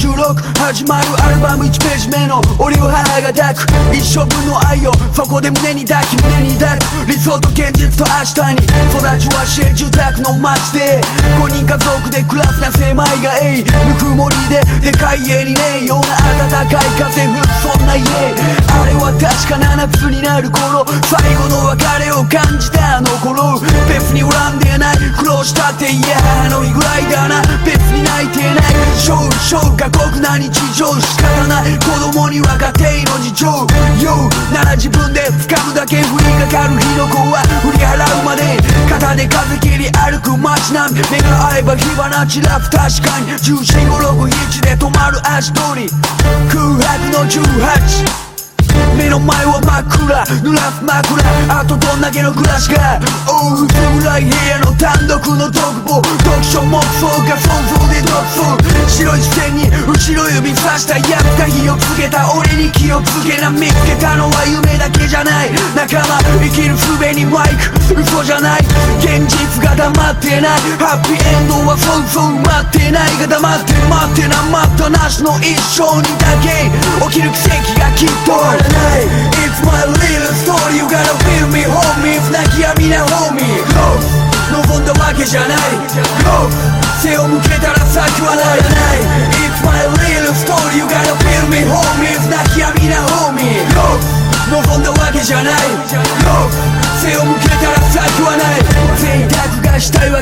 16始まるアルバム1ページ目の俺を母が抱く一生分の愛をそこで胸に抱き胸に抱く理想と現実と明日に育ちは市営住宅の街で5人家族で暮らすな狭いがえいぬくもりででかい家にねえような暖かい風吹くそんな家あれは確か7つになる頃最後の別れを感じたあの頃別に恨んでない苦労したっていやあの日ぐらいだな別いてない少々過酷な日常仕方ない子供には家庭の事情 Yo なら自分で掴むだけ降りかかる火の粉は振り払うまで肩で風切り歩く街並み目が合えば火花散らす確かに1456で止まる足取り空白の18目の前は真っ暗濡らす枕あとどんだけの暮らしが。おう薄暗い部屋の単独の独房読書妄想が想像で独走白い視線に後ろ指さしたやっか火をつけた俺に気をつけな。見つけたのは夢だけじゃない。仲間生きる術にマイク。嘘じゃない。現実が黙ってない。ハッピーエンドはそうそう待ってないが黙って待ってな。待ったなしの一生にだけ。起きる奇跡がきっと。じゃない Go 背を向けたら先はない It's my little story You gotta feel me homie 泣きやみな homie Go 望んだわけじゃない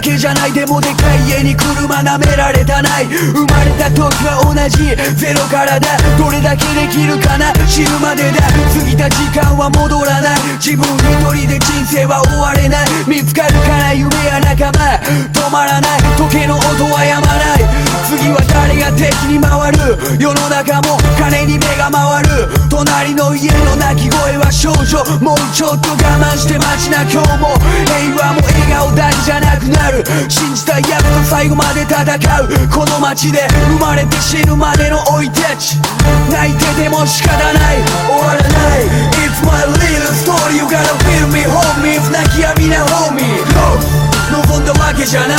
けじゃないでもでかい家に車舐められたない。生まれた時は同じ。ゼロからだ。どれだけできるかな。死ぬまでだ。過ぎた時間は戻らない。自分一人で人生は終われない。見つかるかな夢や仲間。止まらない。時計の音は止まない。次は誰が敵に回る。世の中も金に目が回る。隣の家の声は少女。もうちょっと我慢して待ちな今日も。平和も笑顔だけじゃなくなる。信じたやつと最後まで戦う。この街で生まれて死ぬまでの生い立ち。泣いてても仕方ない。終わらない。It's my little story You gotta feel me homie. 泣きやみな homie. Go. 望んだわけじゃない。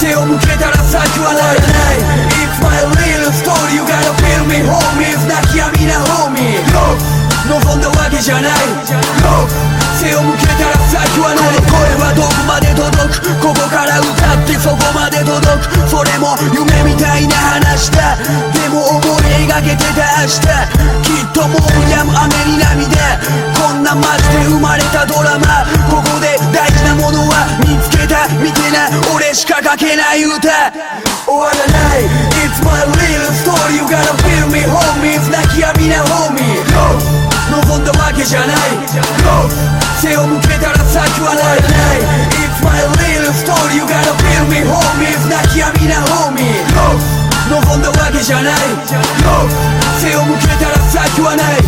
背を向けたら先はない。望んだわけじゃない。背を向けたら先はない。声はどこまで届く？ここから歌ってそこまで届く？それも夢みたいな話だ。でも思い描けてた明日。きっともう止む雨に涙。こんな街で生まれたドラマ。ここで大事なものは見つけた。見てな。俺しか書けない歌。終わらない。what I like It's my little story. You gotta feel me, homie If not, yeah, me dar homie Yok, no, 望んだわけじゃない Yo 背を向けたら先はない